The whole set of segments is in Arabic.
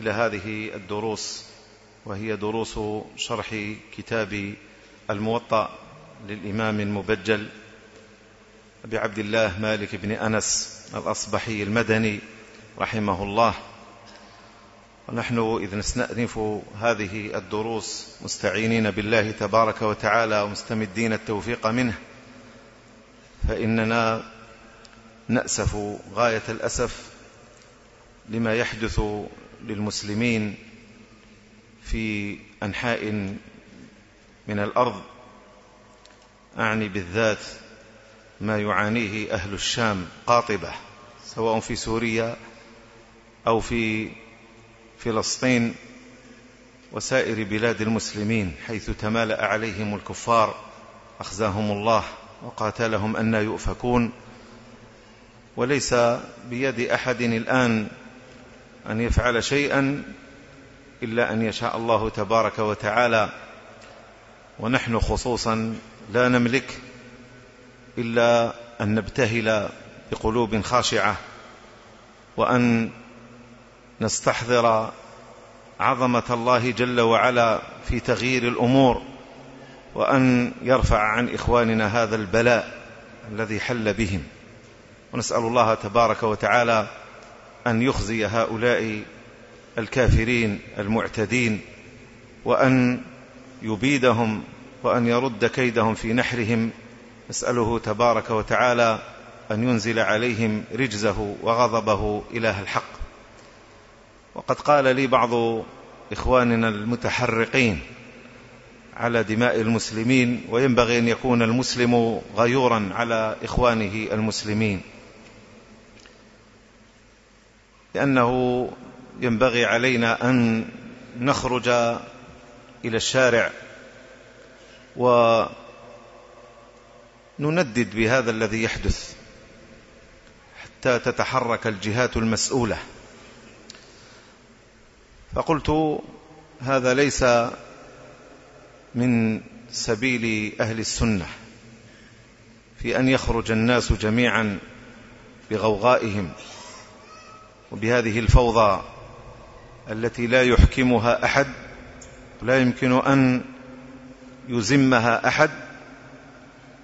إلى هذه الدروس وهي دروس شرح كتاب الموطأ للإمام المبجل أبي عبد الله مالك بن أنس الأصبحي المدني رحمه الله. ونحن إذ نستأنف هذه الدروس مستعينين بالله تبارك وتعالى ومستمدين التوفيق منه فإننا نأسف غاية الأسف لما يحدث للمسلمين في أنحاء من الأرض أعني بالذات ما يعانيه أهل الشام قاطبة سواء في سوريا أو في فلسطين وسائر بلاد المسلمين حيث تمالأ عليهم الكفار أخزاهم الله وقاتلهم أن يؤفكون. وليس بيد أحد الآن أن يفعل شيئا إلا أن يشاء الله تبارك وتعالى. ونحن خصوصا لا نملك إلا أن نبتهل بقلوب خاشعة وأن نستحضر عظمة الله جل وعلا في تغيير الأمور وأن يرفع عن إخواننا هذا البلاء الذي حل بهم. ونسأل الله تبارك وتعالى أن يخزي هؤلاء الكافرين المعتدين وأن يبيدهم وأن يرد كيدهم في نحرهم. نسأله تبارك وتعالى أن ينزل عليهم رجزه وغضبه إله الحق. وقد قال لي بعض إخواننا المتحرقين على دماء المسلمين وينبغي أن يكون المسلم غيورا على إخوانه المسلمين. لأنه ينبغي علينا أن نخرج إلى الشارع ونندد بهذا الذي يحدث حتى تتحرك الجهات المسؤولة. فقلت هذا ليس من سبيل أهل السنة في أن يخرج الناس جميعا بغوغائهم. وبهذه الفوضى التي لا يحكمها أحد لا يمكن أن يزمها أحد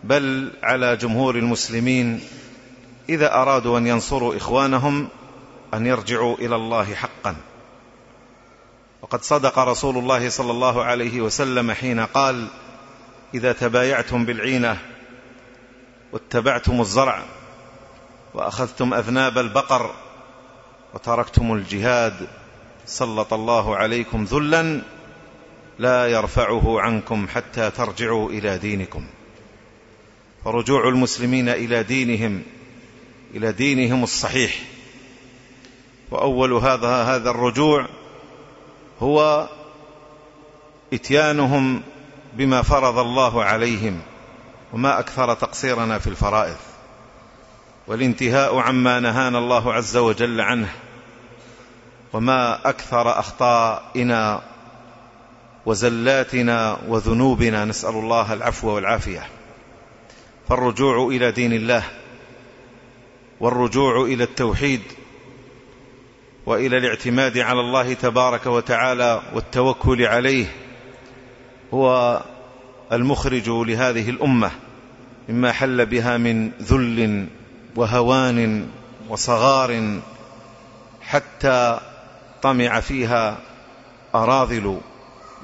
بل على جمهور المسلمين إذا أرادوا أن ينصروا إخوانهم أن يرجعوا إلى الله حقا. وقد صدق رسول الله صلى الله عليه وسلم حين قال إذا تبايعتم بالعينة واتبعتم الزرع وأخذتم أذناب البقر وتركتم الجهاد سلط الله عليكم ذلا لا يرفعه عنكم حتى ترجعوا إلى دينكم. فرجوع المسلمين إلى دينهم إلى دينهم الصحيح. وأول هذا هذا الرجوع هو إتيانهم بما فرض الله عليهم وما أكثر تقصيرنا في الفرائض. والانتهاء عما نهانا الله عز وجل عنه وما أكثر أخطائنا وزلاتنا وذنوبنا نسأل الله العفو والعافية فالرجوع إلى دين الله والرجوع إلى التوحيد وإلى الاعتماد على الله تبارك وتعالى والتوكل عليه هو المخرج لهذه الأمة مما حل بها من ذل وهوان وصغار حتى طمع فيها أراذل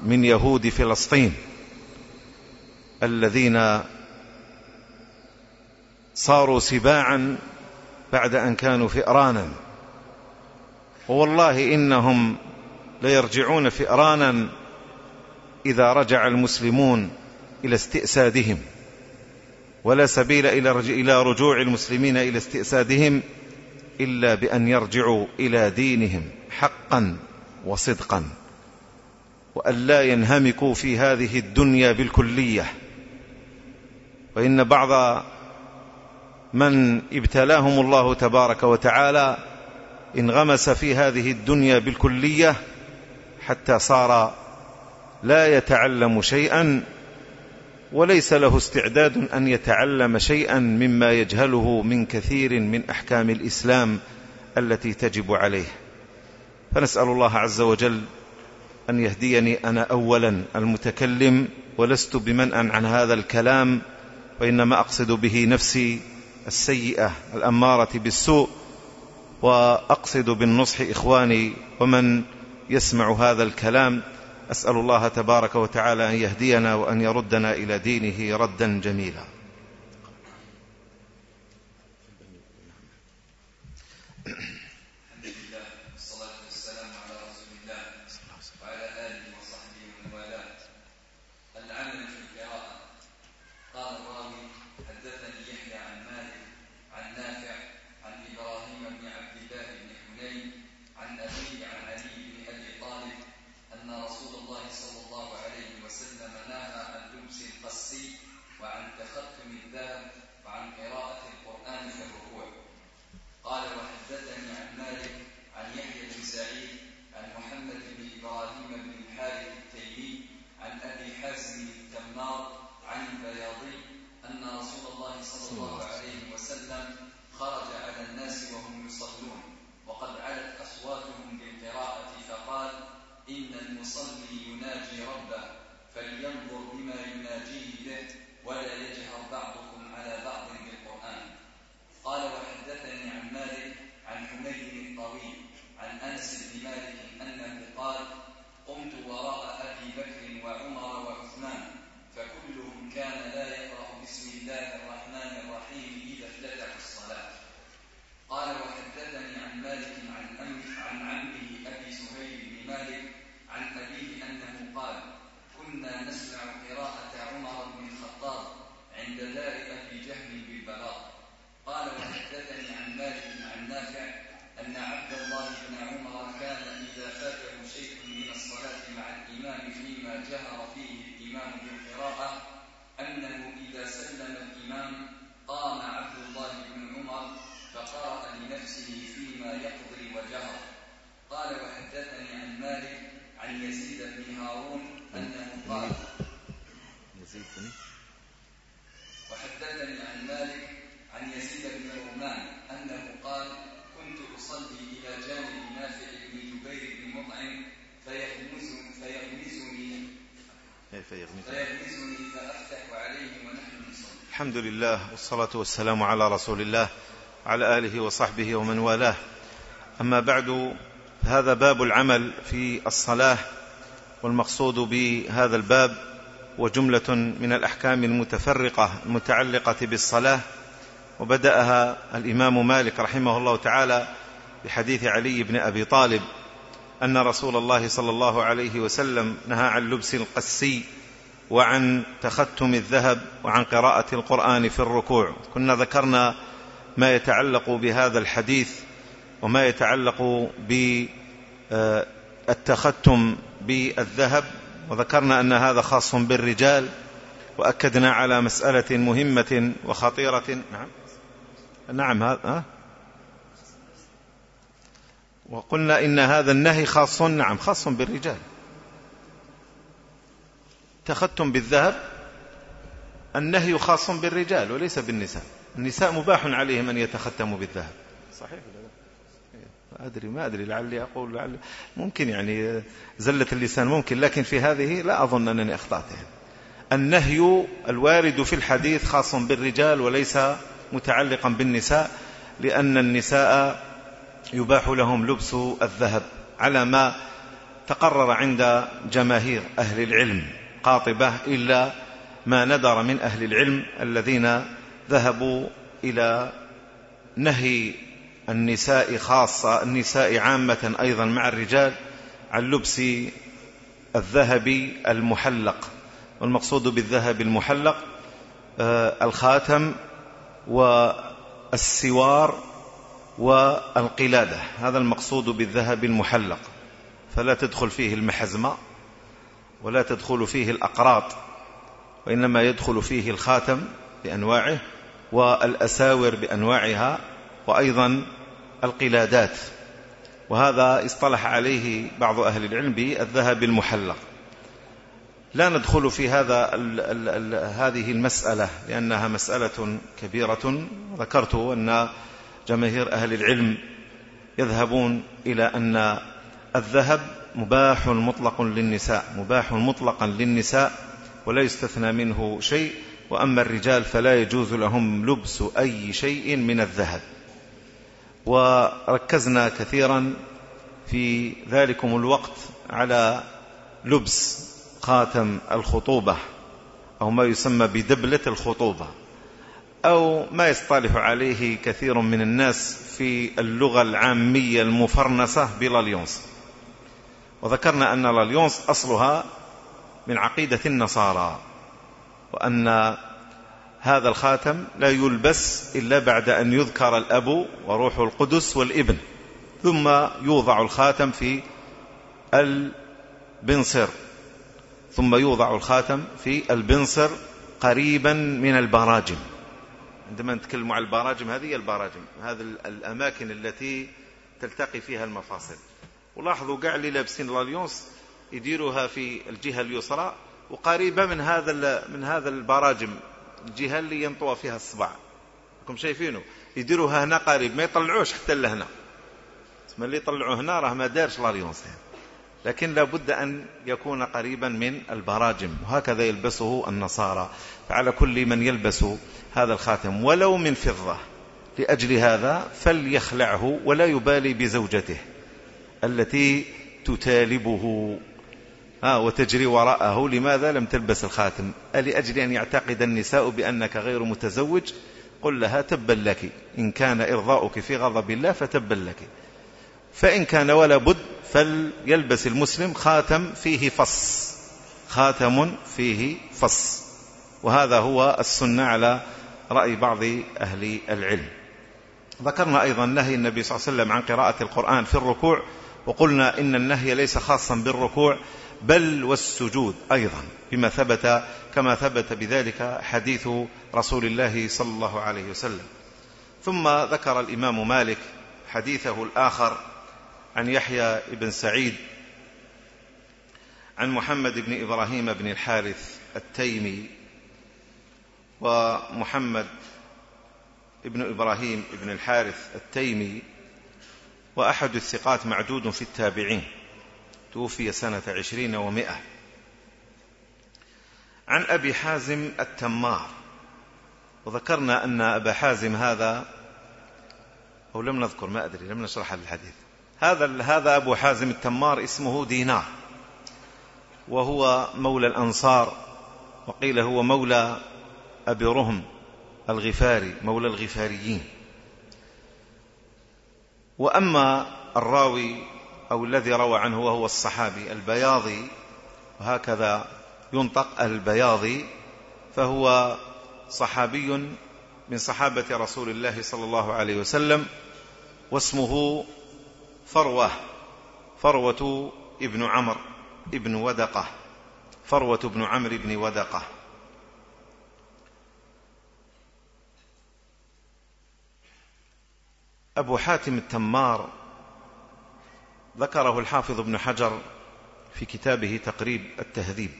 من يهود فلسطين الذين صاروا سباعا بعد أن كانوا فئرانا. ووالله إنهم ليرجعون فئرانا إذا رجع المسلمون إلى استئسادهم. ولا سبيل إلى رجوع المسلمين إلى استئسادهم إلا بأن يرجعوا إلى دينهم حقا وصدقا. وأن لا ينهمكوا في هذه الدنيا بالكلية. وإن بعض من ابتلاهم الله تبارك وتعالى انغمس في هذه الدنيا بالكلية حتى صار لا يتعلم شيئا وليس له استعداد أن يتعلم شيئا مما يجهله من كثير من أحكام الإسلام التي تجب عليه. فنسأل الله عز وجل أن يهديني أنا أولا المتكلم ولست بمنأ عن هذا الكلام وإنما أقصد به نفسي السيئة الأمارة بالسوء وأقصد بالنصح إخواني ومن يسمع هذا الكلام أسأل الله تبارك وتعالى أن يهدينا وأن يردنا إلى دينه ردا جميلا. الحمد لله والصلاة والسلام على رسول الله على آله وصحبه ومن والاه. أما بعد هذا باب العمل في الصلاة والمقصود بهذا الباب وجملة من الأحكام المتفرقة المتعلقة بالصلاة وبدأها الإمام مالك رحمه الله تعالى بحديث علي بن أبي طالب أن رسول الله صلى الله عليه وسلم نهى عن لبس القسي وعن تختم الذهب وعن قراءة القرآن في الركوع. كنا ذكرنا ما يتعلق بهذا الحديث وما يتعلق بالتختم بالذهب وذكرنا أن هذا خاص بالرجال وأكدنا على مسألة مهمة وخطيرة. نعم. نعم هذا وقلنا إن هذا النهي خاص نعم خاص بالرجال. تختم بالذهب النهي خاص بالرجال وليس بالنساء. النساء مباح عليهم أن يتختموا بالذهب. صحيح ما أدري ما أدري لعلي أقول لعلي ممكن يعني زلة اللسان ممكن لكن في هذه لا أظن أنني أخطأت النهي الوارد في الحديث خاص بالرجال وليس متعلقا بالنساء لأن النساء يباح لهم لبس الذهب على ما تقرر عند جماهير أهل العلم. قاطبة إلا ما ندر من أهل العلم الذين ذهبوا إلى نهي النساء خاصة النساء عامة أيضا مع الرجال عن لبس الذهب المحلق. والمقصود بالذهب المحلق آه، الخاتم والسوار والقلادة. هذا المقصود بالذهب المحلق. فلا تدخل فيه المحزمة. ولا تدخل فيه الأقراط وإنما يدخل فيه الخاتم بأنواعه والأساور بأنواعها وأيضا القلادات. وهذا اصطلح عليه بعض أهل العلم بالذهب المحلق. لا ندخل في هذا ال ال ال هذه المسألة لأنها مسألة كبيرة. ذكرت أن جماهير أهل العلم يذهبون إلى أن الذهب مباح مطلق للنساء مباح مطلقا للنساء ولا يستثنى منه شيء وأما الرجال فلا يجوز لهم لبس أي شيء من الذهب. وركزنا كثيرا في ذلكم الوقت على لبس خاتم الخطوبة أو ما يسمى بدبلة الخطوبة أو ما يصطلح عليه كثير من الناس في اللغة العامية المفرنسة بلاليونس وذكرنا أن لاليونس أصلها من عقيدة النصارى وأن هذا الخاتم لا يلبس إلا بعد أن يذكر الأب وروح القدس والإبن ثم يوضع الخاتم في البنصر ثم يوضع الخاتم في البنصر قريبا من البراجم. عندما نتكلم عن البراجم هذه البراجم هذه الأماكن التي تلتقي فيها المفاصل. ولاحظوا كاع اللي لابسين لاليونس يديروها في الجهة اليسرى وقريبة من هذا من هذا البراجم الجهة اللي ينطوى فيها الصبع راكم شايفينه؟ يديروها هنا قريب ما يطلعوش حتى لهنا. ما اللي يطلعوه هنا راه ما دارش لاليونس لكن لابد أن يكون قريبا من البراجم وهكذا يلبسه النصارى. فعلى كل من يلبس هذا الخاتم ولو من فضة لأجل هذا فليخلعه ولا يبالي بزوجته. التي تتالبه. آه وتجري وراءه. لماذا لم تلبس الخاتم؟ لأجل أن يعتقد النساء بأنك غير متزوج؟ قل لها تبا لك. إن كان إرضاؤك في غضب الله فتبا لك. فإن كان ولا بد فليلبس المسلم خاتم فيه فص. خاتم فيه فص. وهذا هو السنة على رأي بعض أهل العلم. ذكرنا أيضا نهي النبي صلى الله عليه وسلم عن قراءة القرآن في الركوع. وقلنا إن النهي ليس خاصا بالركوع بل والسجود أيضا بما ثبت كما ثبت بذلك حديث رسول الله صلى الله عليه وسلم. ثم ذكر الإمام مالك حديثه الآخر عن يحيى بن سعيد عن محمد بن إبراهيم بن الحارث التيمي ومحمد ابن إبراهيم بن الحارث التيمي وأحد الثقات معدود في التابعين. توفي سنة عشرين ومائة عن أبي حازم التمار. وذكرنا أن أبا حازم هذا أو لم نذكر ما أدري لم نشرح الحديث. هذا هذا أبو حازم التمار اسمه دينار. وهو مولى الأنصار وقيل هو مولى أبي رهم الغفاري مولى الغفاريين. وأما الراوي أو الذي روى عنه وهو الصحابي البياضي وهكذا ينطق البياضي فهو صحابي من صحابة رسول الله صلى الله عليه وسلم واسمه فروة فروة ابن عمرو ابن ودقة فروة بن عمرو بن ودقة. أبو حاتم التمار ذكره الحافظ ابن حجر في كتابه تقريب التهذيب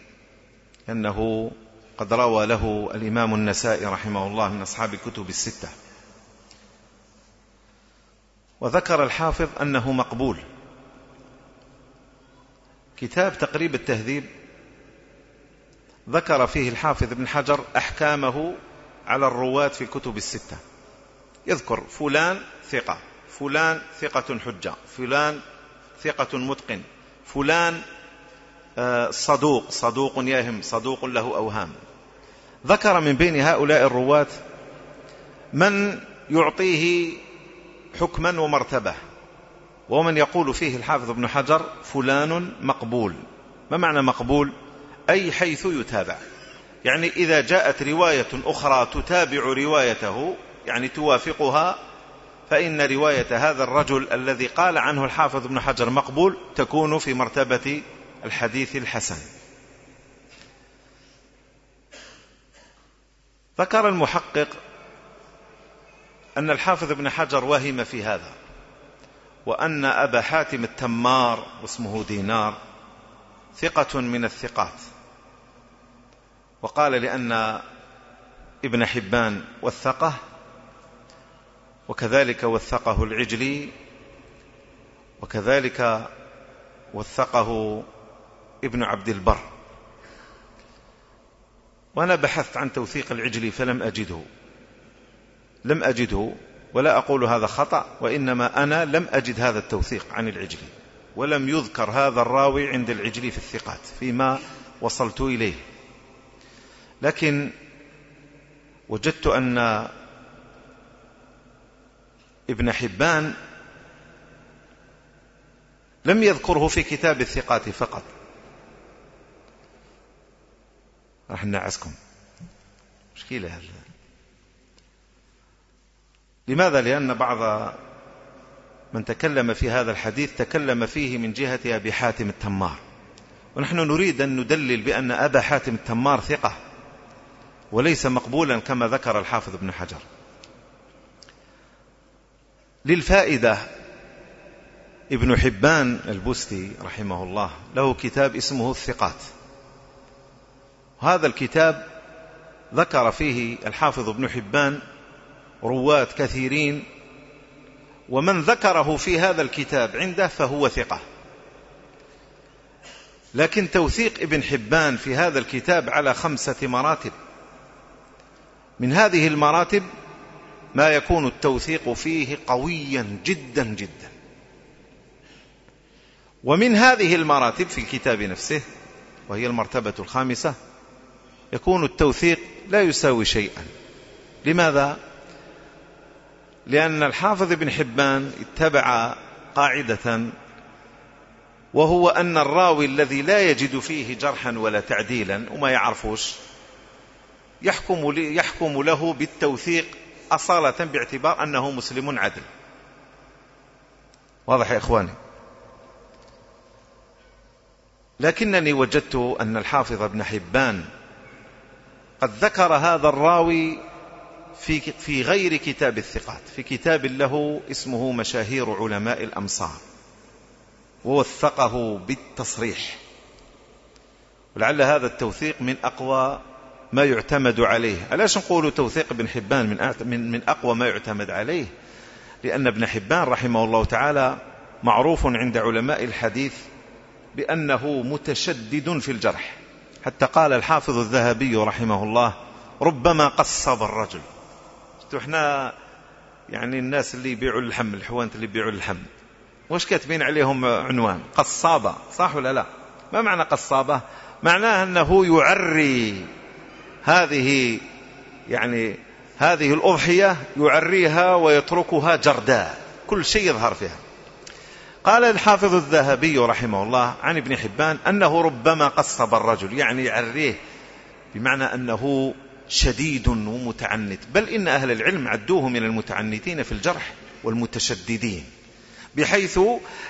أنه قد روى له الإمام النسائي رحمه الله من أصحاب الكتب الستة. وذكر الحافظ أنه مقبول. كتاب تقريب التهذيب ذكر فيه الحافظ ابن حجر أحكامه على الرواة في الكتب الستة. يذكر فلان ثقة فلان ثقة حجة فلان ثقة متقن فلان آه، صدوق صدوق يهم صدوق له أوهام. ذكر من بين هؤلاء الرواة من يعطيه حكما ومرتبة ومن يقول فيه الحافظ ابن حجر فلان مقبول. ما معنى مقبول؟ أي حيث يتابع. يعني إذا جاءت رواية أخرى تتابع روايته يعني توافقها فإن رواية هذا الرجل الذي قال عنه الحافظ ابن حجر مقبول تكون في مرتبة الحديث الحسن. ذكر المحقق أن الحافظ ابن حجر وهم في هذا وأن أبا حاتم التمار واسمه دينار ثقة من الثقات وقال لأن ابن حبان وثقه وكذلك وثقه العجلي وكذلك وثقه ابن عبد البر. وأنا بحثت عن توثيق العجلي فلم أجده. لم أجده ولا أقول هذا خطأ وإنما أنا لم أجد هذا التوثيق عن العجلي ولم يذكر هذا الراوي عند العجلي في الثقات فيما وصلت إليه. لكن وجدت أن ابن حبان لم يذكره في كتاب الثقات فقط. راح نعسكم مشكلة هذا. لماذا؟ لأن بعض من تكلم في هذا الحديث تكلم فيه من جهة أبي حاتم التمار. ونحن نريد أن ندلل بأن أبا حاتم التمار ثقة وليس مقبولا كما ذكر الحافظ ابن حجر. للفائدة. ابن حبان البستي رحمه الله له كتاب اسمه الثقات. هذا الكتاب ذكر فيه الحافظ ابن حبان رواة كثيرين ومن ذكره في هذا الكتاب عنده فهو ثقة. لكن توثيق ابن حبان في هذا الكتاب على خمسة مراتب. من هذه المراتب ما يكون التوثيق فيه قويا جدا جدا ومن هذه المراتب في الكتاب نفسه وهي المرتبة الخامسة يكون التوثيق لا يساوي شيئا لماذا؟ لأن الحافظ ابن حبان اتبع قاعدة وهو أن الراوي الذي لا يجد فيه جرحا ولا تعديلا وما يعرفوش يحكم, يحكم له بالتوثيق أصالة باعتبار أنه مسلم عدل. واضح يا إخواني؟ لكنني وجدت أن الحافظ ابن حبان قد ذكر هذا الراوي في في غير كتاب الثقات في كتاب له اسمه مشاهير علماء الأمصار ووثقه بالتصريح. ولعل هذا التوثيق من أقوى ما يعتمد عليه. ألاش نقول توثيق ابن حبان من, من, من أقوى ما يعتمد عليه؟ لأن ابن حبان رحمه الله تعالى معروف عند علماء الحديث بأنه متشدد في الجرح. حتى قال الحافظ الذهبي رحمه الله ربما قصب الرجل. إحنا يعني الناس اللي يبيعوا اللحم الحوانت اللي يبيعوا اللحم. وش كاتبين عليهم عنوان؟ قصابة صح ولا لا؟ ما معنى قصابة؟ معناه أنه يعري. هذه يعني هذه الأضحية يعريها ويتركها جرداء كل شيء يظهر فيها. قال الحافظ الذهبي رحمه الله عن ابن حبان أنه ربما قصب الرجل يعني يعريه بمعنى أنه شديد ومتعنت. بل إن أهل العلم عدوه من المتعنتين في الجرح والمتشددين بحيث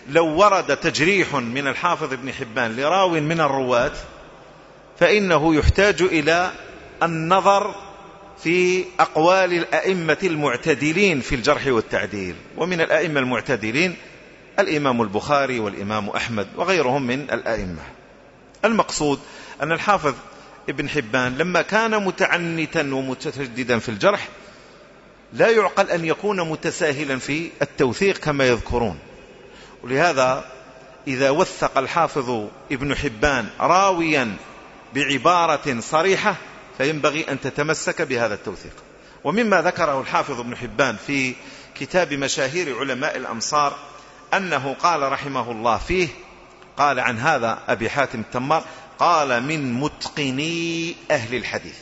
لو ورد تجريح من الحافظ ابن حبان لراو من الرواة فإنه يحتاج إلى النظر في أقوال الأئمة المعتدلين في الجرح والتعديل. ومن الأئمة المعتدلين الإمام البخاري والإمام أحمد وغيرهم من الأئمة. المقصود أن الحافظ ابن حبان لما كان متعنتا ومتشددا في الجرح لا يعقل أن يكون متساهلا في التوثيق كما يذكرون. ولهذا إذا وثق الحافظ ابن حبان راويا بعبارة صريحة فينبغي أن تتمسك بهذا التوثيق. ومما ذكره الحافظ ابن حبان في كتاب مشاهير علماء الأمصار أنه قال رحمه الله فيه قال عن هذا أبي حاتم التمار قال من متقني أهل الحديث.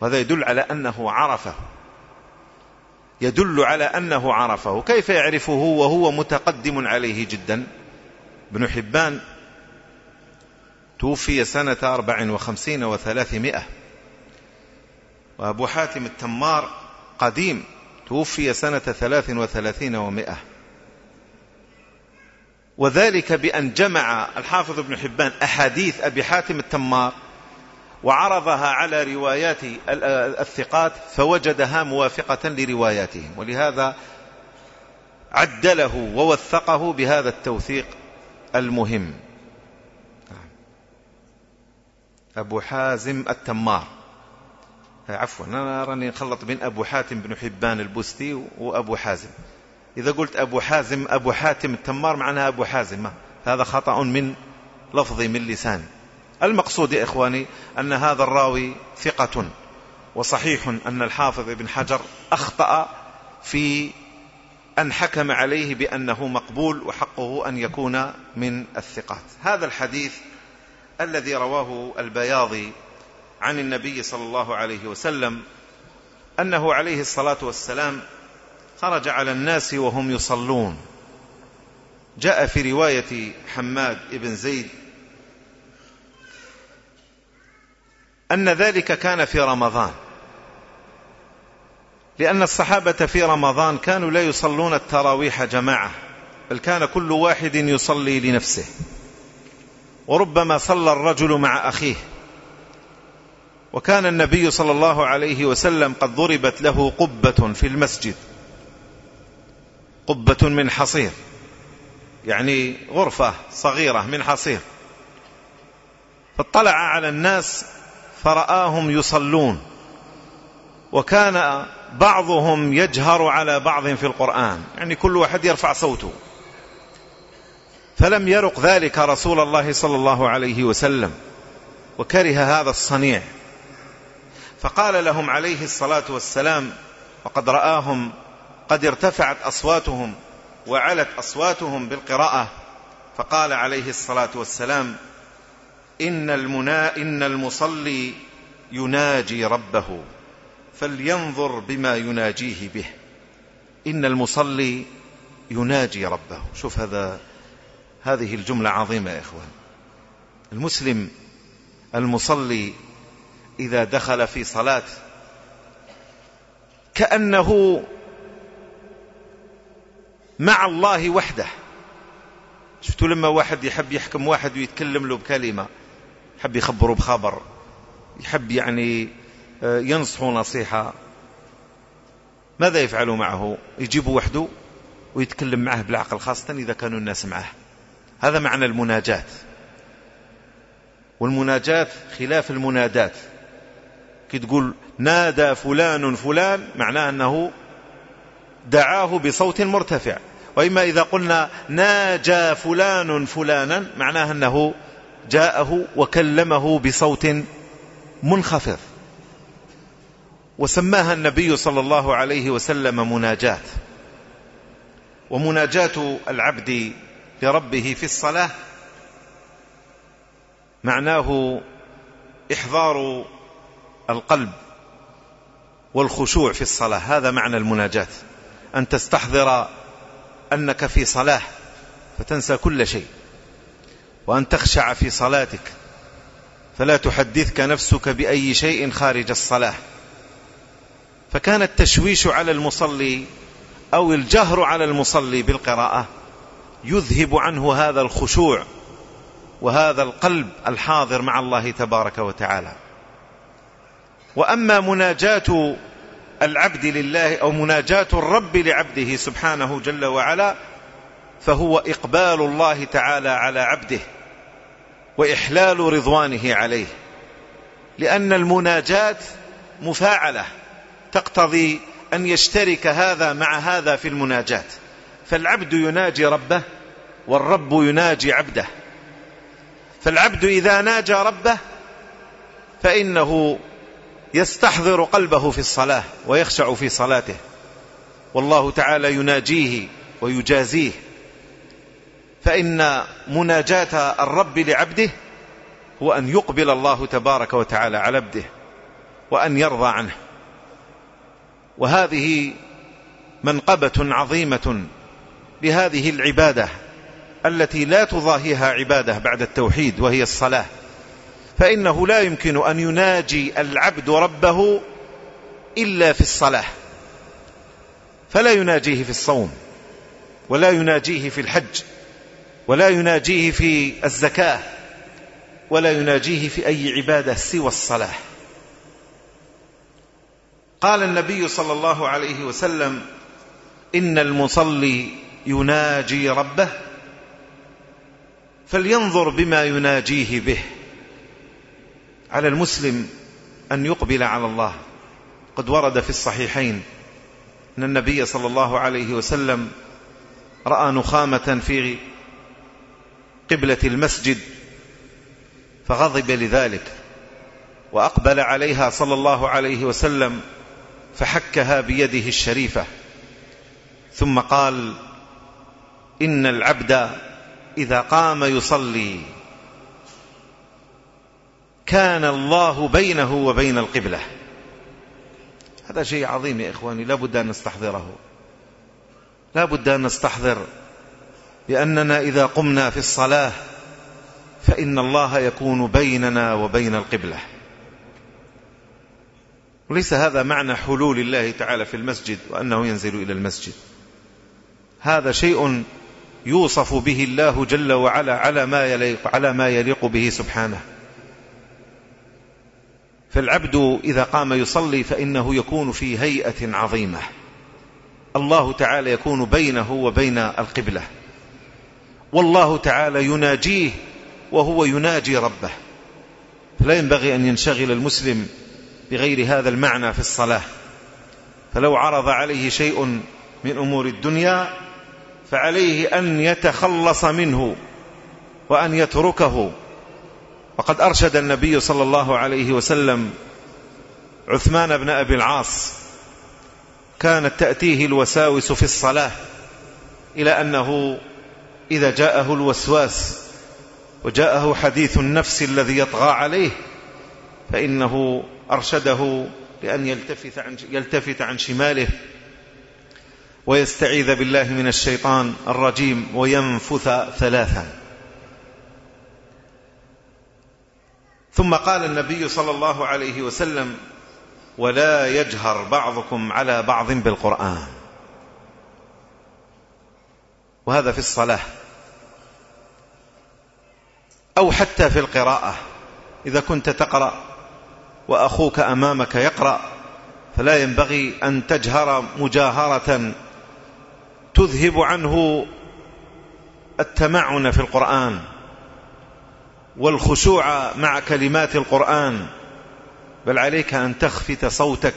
وهذا يدل على أنه عرفه. يدل على أنه عرفه. كيف يعرفه وهو متقدم عليه جدا؟ ابن حبان توفي سنة أربع وخمسين وثلاثمائة. وأبو حاتم التمار قديم توفي سنة ثلاث وثلاثين ومائة وذلك بأن جمع الحافظ ابن حبان أحاديث أبي حاتم التمار وعرضها على روايات الثقات فوجدها موافقة لرواياتهم. ولهذا عدله ووثقه بهذا التوثيق المهم. أبو حازم التمار. عفوا. أنا راني خلط بين أبو حاتم بن حبان البستي وأبو حازم. إذا قلت أبو حازم أبو حاتم التمار معناها أبو حازم. هذا خطأ من لفظي من لساني المقصود يا إخواني أن هذا الراوي ثقة وصحيح أن الحافظ ابن حجر أخطأ في أن حكم عليه بأنه مقبول وحقه أن يكون من الثقات. هذا الحديث الذي رواه البياضي عن النبي صلى الله عليه وسلم أنه عليه الصلاة والسلام خرج على الناس وهم يصلون. جاء في رواية حماد بن زيد أن ذلك كان في رمضان لأن الصحابة في رمضان كانوا لا يصلون التراويح جماعة بل كان كل واحد يصلي لنفسه وربما صلى الرجل مع أخيه. وكان النبي صلى الله عليه وسلم قد ضربت له قبة في المسجد. قبة من حصير. يعني غرفة صغيرة من حصير. فاطلع على الناس فرآهم يصلون. وكان بعضهم يجهر على بعض في القرآن. يعني كل واحد يرفع صوته. فلم يرق ذلك رسول الله صلى الله عليه وسلم. وكره هذا الصنيع. فقال لهم عليه الصلاة والسلام وقد رآهم قد ارتفعت أصواتهم وعلت أصواتهم بالقراءة. فقال عليه الصلاة والسلام إن, المنا إن المصلي يناجي ربه فلينظر بما يناجيه به. إن المصلي يناجي ربه. شوف هذا هذه الجملة عظيمة يا إخوان. المسلم المصلي إذا دخل في صلاة. كأنه مع الله وحده. شفتوا لما واحد يحب يحكم واحد ويتكلم له بكلمة. يحب يخبره بخبر. يحب يعني آه، ينصحه نصيحة. ماذا يفعل معه؟ يجيبه وحده ويتكلم معه بالعقل خاصة إذا كانوا الناس معه. هذا معنى المناجاة. والمناجاة خلاف المنادات. كي تقول نادى فلان فلان معناه أنه دعاه بصوت مرتفع. وإما إذا قلنا ناجى فلان فلانا معناه أنه جاءه وكلمه بصوت منخفض. وسماها النبي صلى الله عليه وسلم مناجاة. ومناجاة العبد لربه في الصلاة معناه إحضار القلب والخشوع في الصلاة. هذا معنى المناجاة. أن تستحضر أنك في صلاة فتنسى كل شيء. وأن تخشع في صلاتك فلا تحدثك نفسك بأي شيء خارج الصلاة. فكان التشويش على المصلي أو الجهر على المصلي بالقراءة يذهب عنه هذا الخشوع وهذا القلب الحاضر مع الله تبارك وتعالى. وأما مناجاة العبد لله أو مناجاة الرب لعبده سبحانه جل وعلا فهو إقبال الله تعالى على عبده وإحلال رضوانه عليه لأن المناجاة مفاعلة تقتضي أن يشترك هذا مع هذا في المناجاة فالعبد يناجي ربه والرب يناجي عبده فالعبد إذا ناجى ربه فإنه يستحضر قلبه في الصلاة ويخشع في صلاته. والله تعالى يناجيه ويجازيه. فإن مناجاة الرب لعبده هو أن يقبل الله تبارك وتعالى على عبده وأن يرضى عنه. وهذه منقبة عظيمة لهذه العبادة التي لا تضاهيها عبادة بعد التوحيد وهي الصلاة. فإنه لا يمكن أن يناجي العبد ربه إلا في الصلاة. فلا يناجيه في الصوم ولا يناجيه في الحج ولا يناجيه في الزكاة ولا يناجيه في أي عبادة سوى الصلاة. قال النبي صلى الله عليه وسلم إن المصلي يناجي ربه فلينظر بما يناجيه به. على المسلم أن يقبل على الله. قد ورد في الصحيحين أن النبي صلى الله عليه وسلم رأى نخامة في قبلة المسجد فغضب لذلك وأقبل عليها صلى الله عليه وسلم فحكها بيده الشريفة. ثم قال إن العبد إذا قام يصلي كان الله بينه وبين القبلة. هذا شيء عظيم يا إخواني لا بد أن نستحضره. لا بد أن نستحضر بأننا إذا قمنا في الصلاة فإن الله يكون بيننا وبين القبلة. وليس هذا معنى حلول الله تعالى في المسجد وأنه ينزل إلى المسجد. هذا شيء يوصف به الله جل وعلا على ما يليق, على ما يليق به سبحانه. فالعبد إذا قام يصلي فإنه يكون في هيئة عظيمة. الله تعالى يكون بينه وبين القبلة. والله تعالى يناجيه وهو يناجي ربه. فلا ينبغي أن ينشغل المسلم بغير هذا المعنى في الصلاة. فلو عرض عليه شيء من أمور الدنيا فعليه أن يتخلص منه وأن يتركه. وقد أرشد النبي صلى الله عليه وسلم عثمان بن أبي العاص كانت تأتيه الوساوس في الصلاة إلى أنه إذا جاءه الوسواس وجاءه حديث النفس الذي يطغى عليه فإنه أرشده لأن يلتفت عن, يلتفت عن شماله ويستعيذ بالله من الشيطان الرجيم وينفث ثلاثا. ثم قال النبي صلى الله عليه وسلم ولا يجهر بعضكم على بعض بالقرآن. وهذا في الصلاة. أو حتى في القراءة. إذا كنت تقرأ وأخوك أمامك يقرأ فلا ينبغي أن تجهر مجاهرة. تذهب عنه التمعن في القرآن. والخشوع مع كلمات القرآن بل عليك أن تخفت صوتك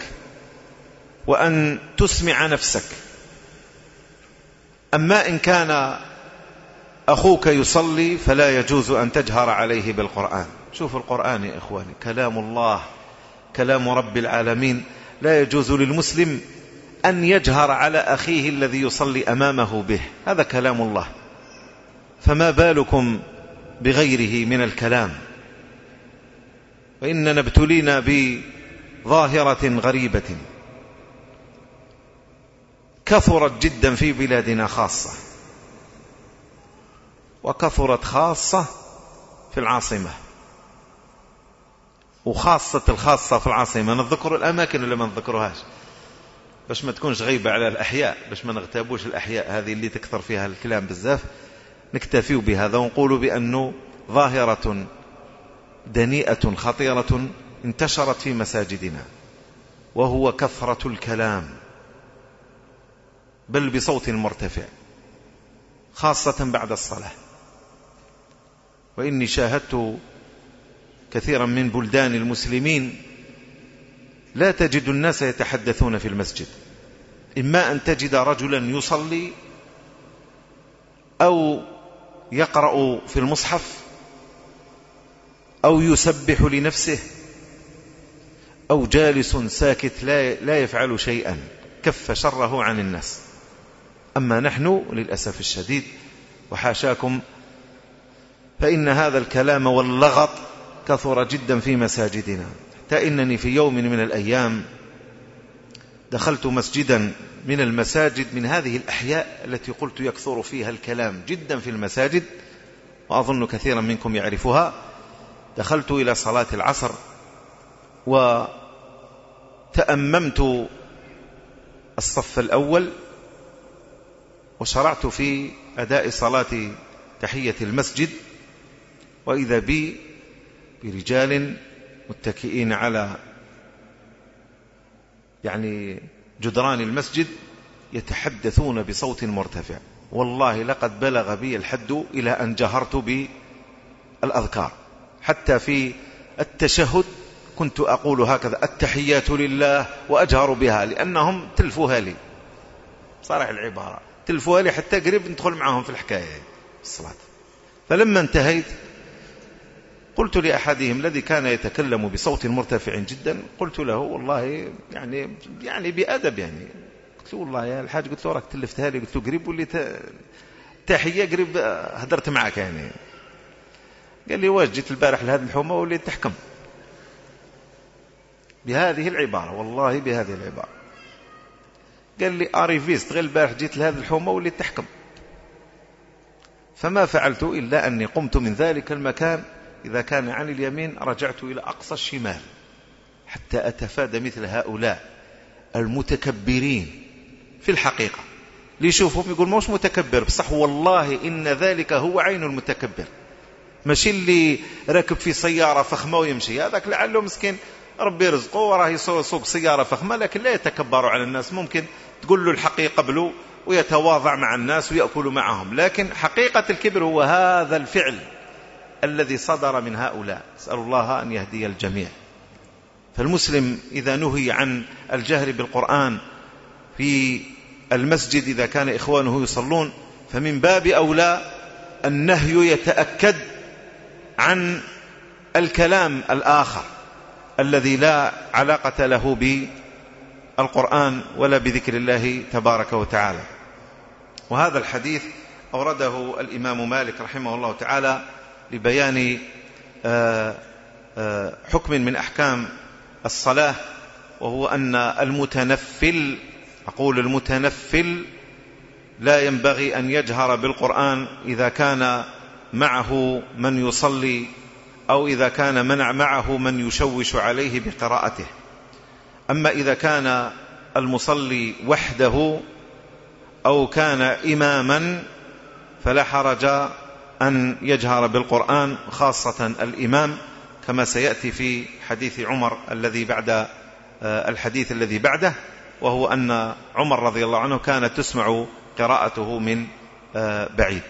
وأن تسمع نفسك. أما إن كان أخوك يصلي فلا يجوز أن تجهر عليه بالقرآن. شوف القرآن يا إخواني كلام الله كلام رب العالمين. لا يجوز للمسلم أن يجهر على أخيه الذي يصلي أمامه به. هذا كلام الله. فما بالكم بغيره من الكلام. وإننا ابتلينا بظاهرة غريبة. كثرت جدا في بلادنا خاصة. وكثرت خاصة في العاصمة. وخاصة الخاصة في العاصمة. نذكر الأماكن ولا ما نذكرهاش. باش ما تكونش غيبة على الأحياء. باش ما نغتابوش الأحياء. هذه اللي تكثر فيها الكلام بزاف. نكتفي بهذا ونقول بأنه ظاهرة دنيئة خطيرة انتشرت في مساجدنا وهو كثرة الكلام بل بصوت مرتفع خاصة بعد الصلاة. وإني شاهدت كثيرا من بلدان المسلمين لا تجد الناس يتحدثون في المسجد إما أن تجد رجلا يصلي أو يقرأ في المصحف أو يسبح لنفسه أو جالس ساكت لا يفعل شيئا كف شره عن الناس. أما نحن للأسف الشديد وحاشاكم فإن هذا الكلام واللغط كثر جدا في مساجدنا. حتى إنني في يوم من الأيام دخلت مسجدا من المساجد من هذه الأحياء التي قلت يكثر فيها الكلام جدا في المساجد وأظن كثيرا منكم يعرفها. دخلت إلى صلاة العصر وتأممت الصف الأول وشرعت في أداء صلاة تحية المسجد وإذا بي برجال متكئين على يعني جدران المسجد يتحدثون بصوت مرتفع. والله لقد بلغ بي الحد إلى أن جهرت بالأذكار. حتى في التشهد كنت أقول هكذا التحيات لله وأجهر بها لأنهم تلفوها لي. صارح العبارة. تلفوها لي حتى قريب ندخل معهم في الحكاية. الصلاة فلما انتهيت قلت لأحدهم الذي كان يتكلم بصوت مرتفع جدا قلت له والله يعني يعني بأدب يعني. قلت له والله يا الحاج قلت له راك تلفتها لي قلت له قريب واللي تحية قريب هدرت معك يعني. قال لي واش جيت البارح لهذه الحومة وليت تحكم. بهذه العبارة والله بهذه العبارة. قال لي أريفيست غير البارح جيت لهذه الحومة وليت تحكم. فما فعلت إلا أني قمت من ذلك المكان إذا كان عن اليمين رجعت إلى أقصى الشمال حتى أتفادى مثل هؤلاء المتكبرين في الحقيقة. ليشوفهم يقول موش متكبر. بصح والله إن ذلك هو عين المتكبر. ماشي اللي راكب في سيارة فخمة ويمشي. هذاك لعله مسكين. ربي يرزقه وراه يسوق سيارة فخمة لكن لا يتكبر على الناس. ممكن تقول له الحقيقة قبله ويتواضع مع الناس ويأكل معهم. لكن حقيقة الكبر هو هذا الفعل. الذي صدر من هؤلاء. أسأل الله أن يهدي الجميع. فالمسلم إذا نهي عن الجهر بالقرآن في المسجد إذا كان إخوانه يصلون فمن باب أولى النهي يتأكد عن الكلام الآخر الذي لا علاقة له بالقرآن ولا بذكر الله تبارك وتعالى. وهذا الحديث أورده الإمام مالك رحمه الله تعالى لبيان آه، آه، حكم من أحكام الصلاة وهو أن المتنفل أقول المتنفل لا ينبغي أن يجهر بالقرآن إذا كان معه من يصلي أو إذا كان منع معه من يشوش عليه بقراءته. أما إذا كان المصلي وحده أو كان إماما فلا حرج أن يجهر بالقرآن خاصة الإمام كما سيأتي في حديث عمر الذي بعد آه، الحديث الذي بعده وهو أن عمر رضي الله عنه كانت تسمع قراءته من آه، بعيد.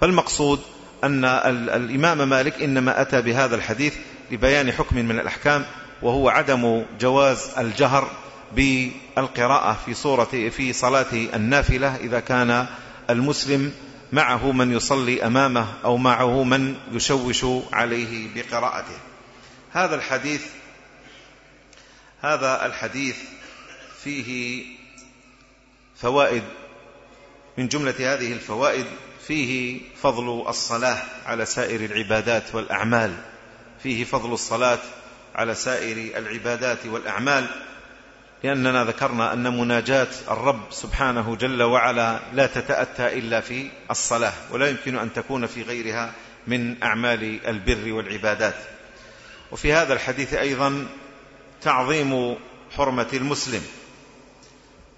فالمقصود أن الإمام مالك إنما أتى بهذا الحديث لبيان حكم من الأحكام وهو عدم جواز الجهر بالقراءة في صورة في صلاة النافلة إذا كان المسلم معه من يصلي أمامه أو معه من يشوش عليه بقراءته. هذا الحديث هذا الحديث فيه فوائد من جملة هذه الفوائد فيه فضل الصلاة على سائر العبادات والأعمال. فيه فضل الصلاة على سائر العبادات والأعمال. لأننا ذكرنا أن مناجاة الرب سبحانه جل وعلا لا تتأتى إلا في الصلاة ولا يمكن أن تكون في غيرها من أعمال البر والعبادات. وفي هذا الحديث أيضا تعظيم حرمة المسلم.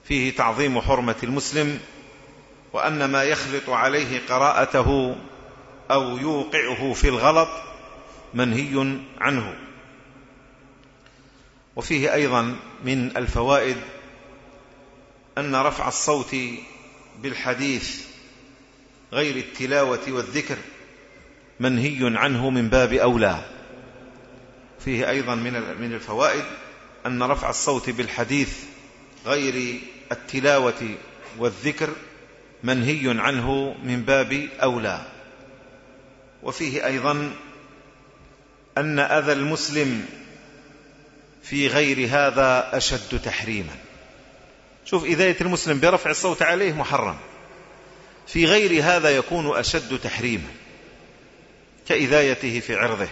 فيه تعظيم حرمة المسلم وأن ما يخلط عليه قراءته أو يوقعه في الغلط منهي عنه. وفيه أيضا من الفوائد أن رفع الصوت بالحديث غير التلاوة والذكر منهي عنه من باب أولى. فيه أيضا من الفوائد أن رفع الصوت بالحديث غير التلاوة والذكر منهي عنه من باب أولى. وفيه أيضا أن أذى المسلم في غير هذا أشد تحريما. شوف إذاية المسلم برفع الصوت عليه محرم. في غير هذا يكون أشد تحريما. كإذايته في عرضه.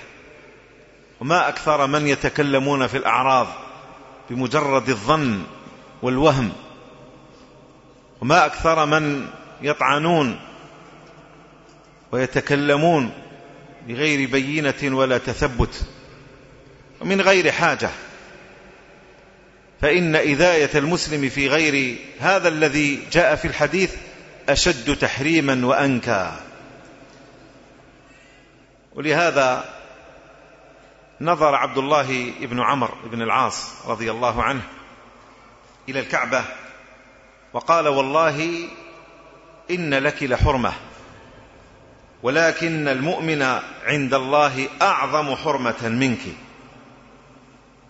وما أكثر من يتكلمون في الأعراض بمجرد الظن والوهم. وما أكثر من يطعنون ويتكلمون بغير بينة ولا تثبت. ومن غير حاجة. فإن إذاية المسلم في غير هذا الذي جاء في الحديث أشد تحريما وأنكى. ولهذا نظر عبد الله بن عمر بن العاص رضي الله عنه إلى الكعبة وقال والله إن لك لحرمة ولكن المؤمن عند الله أعظم حرمة منك.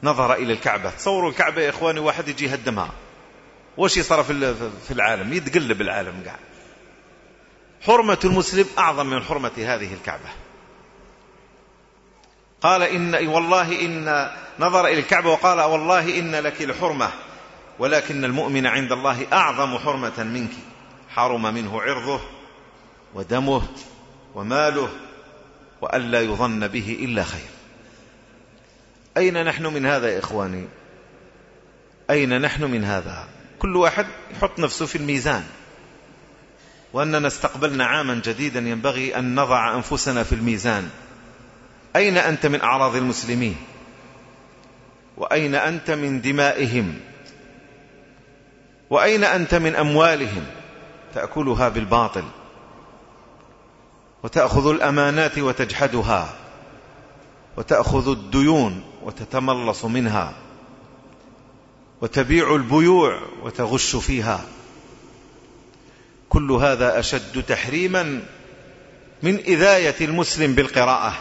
نظر إلى الكعبة. تصوروا الكعبة يا إخواني واحد يجي يهدمها. وش صار في العالم؟ يتقلب العالم قاعد. حرمة المسلم أعظم من حرمة هذه الكعبة. قال إن والله إن نظر إلى الكعبة وقال والله إن لك لحرمة ولكن المؤمن عند الله أعظم حرمة منك. حرم منه عرضه ودمه وماله وألا يظن به إلا خير. أين نحن من هذا يا إخواني؟ أين نحن من هذا؟ كل واحد يحط نفسه في الميزان. وأننا استقبلنا عاما جديدا ينبغي أن نضع أنفسنا في الميزان. أين أنت من أعراض المسلمين؟ وأين أنت من دمائهم؟ وأين أنت من أموالهم؟ تأكلها بالباطل. وتأخذ الأمانات وتجحدها. وتأخذ الديون. وتتملص منها وتبيع البيوع وتغش فيها. كل هذا أشد تحريما من إذاية المسلم بالقراءة.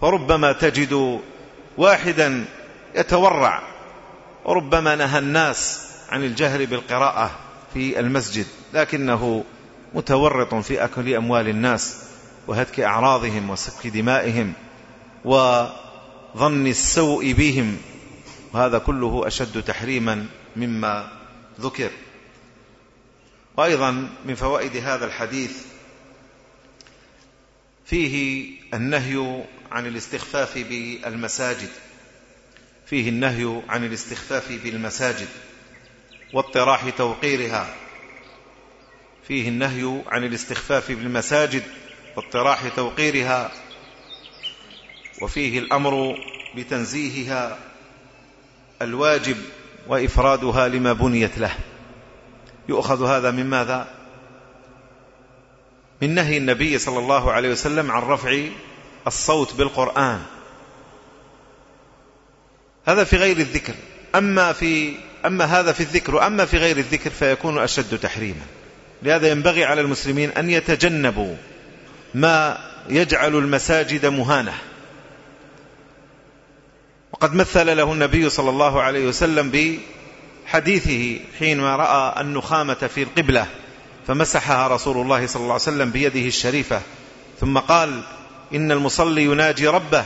فربما تجد واحدا يتورع وربما نهى الناس عن الجهر بالقراءة في المسجد لكنه متورط في أكل أموال الناس وهتك أعراضهم وسفك دمائهم وظن السوء بهم. وهذا كله أشد تحريما مما ذكر. وأيضا من فوائد هذا الحديث فيه النهي عن الاستخفاف بالمساجد. فيه النهي عن الاستخفاف بالمساجد واطراح توقيرها. فيه النهي عن الاستخفاف بالمساجد واطراح توقيرها. وفيه الأمر بتنزيهها الواجب وإفرادها لما بنيت له. يؤخذ هذا من ماذا؟ من نهي النبي صلى الله عليه وسلم عن رفع الصوت بالقرآن. هذا في غير الذكر. أما, في أما هذا في الذكر وأما في غير الذكر فيكون أشد تحريما. لهذا ينبغي على المسلمين أن يتجنبوا ما يجعل المساجد مهانة. وقد مثل له النبي صلى الله عليه وسلم بحديثه حينما رأى النخامة في القبلة فمسحها رسول الله صلى الله عليه وسلم بيده الشريفة ثم قال إن المصلي يناجي ربه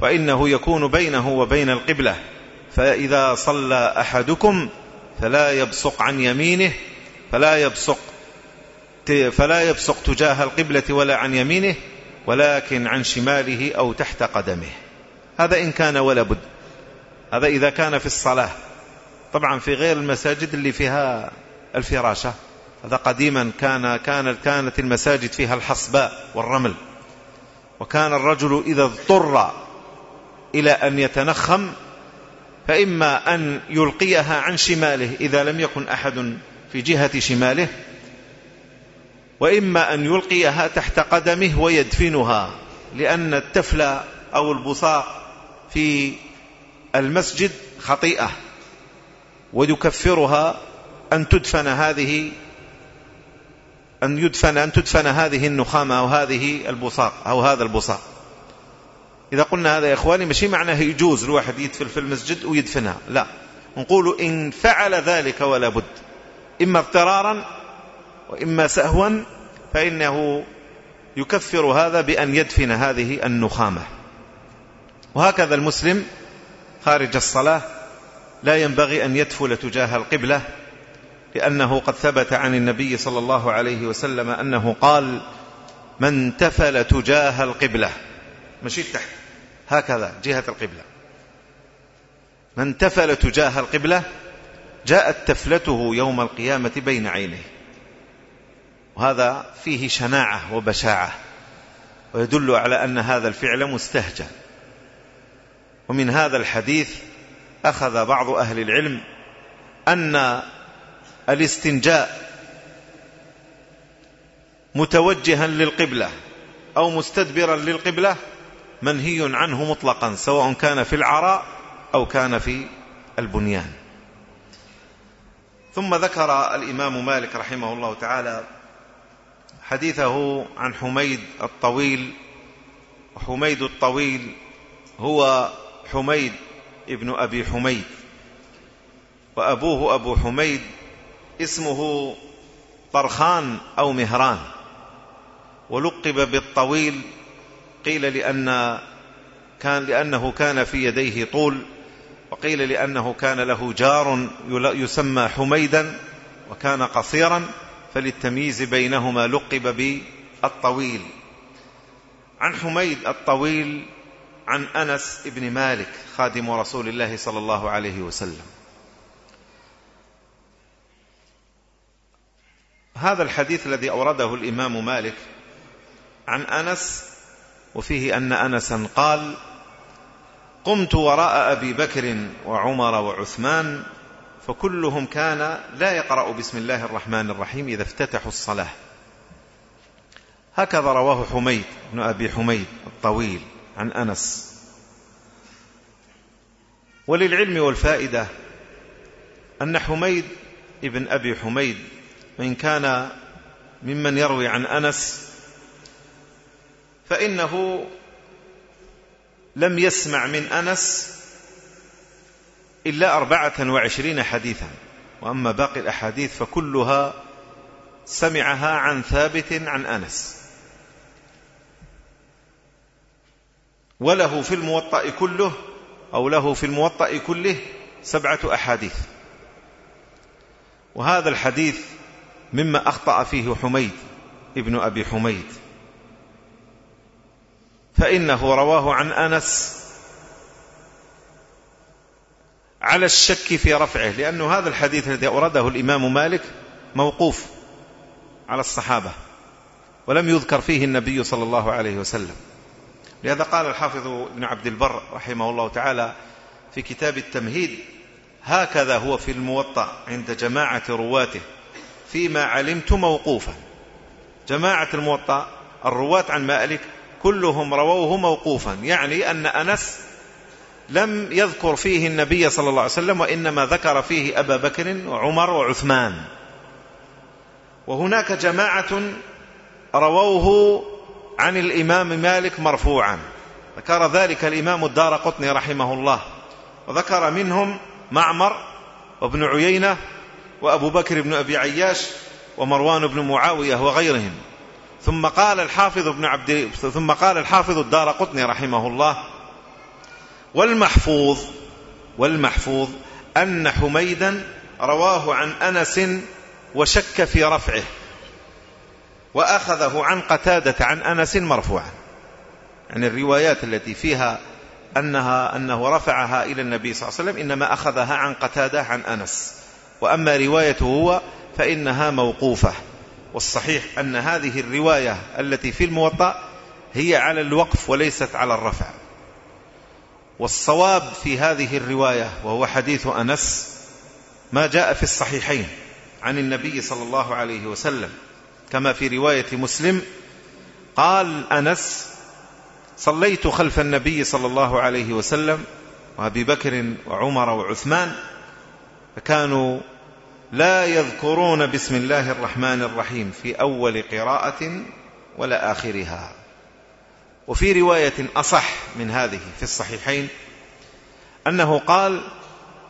وإنه يكون بينه وبين القبلة فإذا صلى أحدكم فلا يبصق عن يمينه فلا يبصق فلا يبصق تجاه القبلة ولا عن يمينه ولكن عن شماله أو تحت قدمه. هذا إن كان ولا بد. هذا إذا كان في الصلاة. طبعا في غير المساجد اللي فيها الفراشة. هذا قديما كان كانت كانت المساجد فيها الحصباء والرمل. وكان الرجل إذا اضطر إلى أن يتنخم فإما أن يلقيها عن شماله إذا لم يكن أحد في جهة شماله وإما أن يلقيها تحت قدمه ويدفنها لأن التفل أو البصاق في المسجد خطيئة ويكفرها أن تدفن هذه أن يدفن أن تدفن هذه النخامة أو هذه البصاق أو هذا البصاق. إذا قلنا هذا يا إخواني مشي معناه يجوز الواحد يدفن في المسجد ويدفنها. لا نقول إن فعل ذلك ولا بد إما اضطرارا وإما سهوا فإنه يكفر هذا بأن يدفن هذه النخامة. وهكذا المسلم خارج الصلاة لا ينبغي أن يدفل تجاه القبلة لأنه قد ثبت عن النبي صلى الله عليه وسلم أنه قال من تفل تجاه القبلة مشيت تحت. هكذا جهة القبلة. من تفل تجاه القبلة جاءت تفلته يوم القيامة بين عينيه. وهذا فيه شناعة وبشاعة ويدل على أن هذا الفعل مستهجن. ومن هذا الحديث أخذ بعض أهل العلم أن الاستنجاء متوجها للقبلة أو مستدبرا للقبلة منهي عنه مطلقا سواء كان في العراء أو كان في البنيان. ثم ذكر الإمام مالك رحمه الله تعالى حديثه عن حميد الطويل وحميد الطويل هو حميد ابن أبي حميد وأبوه أبو حميد اسمه طرخان أو مهران ولقب بالطويل قيل لأن كان لأنه كان في يديه طول وقيل لأنه كان له جار يسمى حميدا وكان قصيرا فللتمييز بينهما لقب بالطويل. عن حميد الطويل عن أنس بن مالك خادم رسول الله صلى الله عليه وسلم. هذا الحديث الذي أورده الإمام مالك عن أنس وفيه أن أنسا قال قمت وراء أبي بكر وعمر وعثمان فكلهم كان لا يقرأ بسم الله الرحمن الرحيم إذا افتتحوا الصلاة. هكذا رواه حميد بن أبي حميد الطويل. عن أنس. وللعلم والفائدة أن حميد ابن أبي حميد وإن كان ممن يروي عن أنس فإنه لم يسمع من أنس إلا أربعة وعشرين حديثا. وأما باقي الأحاديث فكلها سمعها عن ثابت عن أنس. وله في الموطأ كله أو له في الموطأ كله سبعة أحاديث. وهذا الحديث مما أخطأ فيه حميد ابن أبي حميد. فإنه رواه عن أنس على الشك في رفعه لأن هذا الحديث الذي أورده الإمام مالك موقوف على الصحابة ولم يذكر فيه النبي صلى الله عليه وسلم. لهذا قال الحافظ ابن عبد البر رحمه الله تعالى في كتاب التمهيد هكذا هو في الموطأ عند جماعة رواته فيما علمت موقوفا. جماعة الموطأ الرواة عن مالك كلهم رووه موقوفا يعني أن أنس لم يذكر فيه النبي صلى الله عليه وسلم وإنما ذكر فيه أبا بكر وعمر وعثمان. وهناك جماعة رووه عن الإمام مالك مرفوعا. ذكر ذلك الإمام الدار قطني رحمه الله. وذكر منهم معمر وابن عيينة وأبو بكر بن أبي عياش ومروان بن معاوية وغيرهم. ثم قال الحافظ ابن عبد ثم قال الحافظ الدار قطني رحمه الله والمحفوظ والمحفوظ أن حميدا رواه عن أنس وشك في رفعه. وأخذه عن قتادة عن أنس مرفوعا. يعني الروايات التي فيها أنها أنه رفعها إلى النبي صلى الله عليه وسلم إنما أخذها عن قتادة عن أنس. وأما روايته هو فإنها موقوفة. والصحيح أن هذه الرواية التي في الموطأ هي على الوقف وليست على الرفع. والصواب في هذه الرواية وهو حديث أنس ما جاء في الصحيحين عن النبي صلى الله عليه وسلم. كما في رواية مسلم قال أنس صليت خلف النبي صلى الله عليه وسلم وأبي بكر وعمر وعثمان فكانوا لا يذكرون بسم الله الرحمن الرحيم في أول قراءة ولا آخرها. وفي رواية أصح من هذه في الصحيحين أنه قال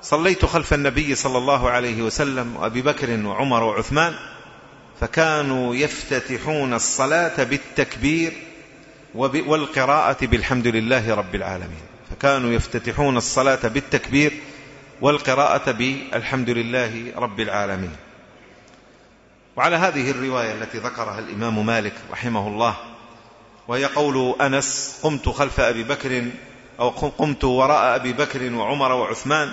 صليت خلف النبي صلى الله عليه وسلم وأبي بكر وعمر وعثمان فكانوا يفتتحون الصلاة بالتكبير والقراءة بالحمد لله رب العالمين. فكانوا يفتتحون الصلاة بالتكبير والقراءة بالحمد لله رب العالمين. وعلى هذه الرواية التي ذكرها الإمام مالك رحمه الله وهي قول أنس قمت خلف أبي بكر أو قمت وراء أبي بكر وعمر وعثمان